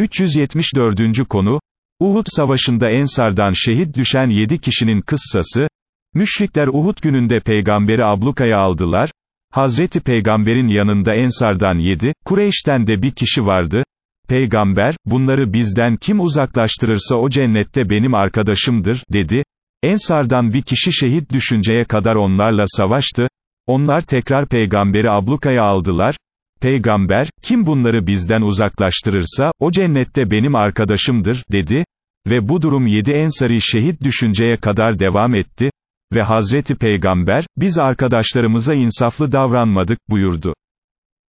374. konu, Uhud savaşında Ensardan şehit düşen yedi kişinin kıssası, müşrikler Uhud gününde peygamberi ablukaya aldılar, Hazreti Peygamber'in yanında Ensardan yedi, Kureyş'ten de bir kişi vardı, Peygamber, bunları bizden kim uzaklaştırırsa o cennette benim arkadaşımdır, dedi, Ensardan bir kişi şehit düşünceye kadar onlarla savaştı, onlar tekrar peygamberi ablukaya aldılar, Peygamber, kim bunları bizden uzaklaştırırsa, o cennette benim arkadaşımdır, dedi, ve bu durum yedi ensari şehit düşünceye kadar devam etti, ve Hazreti Peygamber, biz arkadaşlarımıza insaflı davranmadık, buyurdu.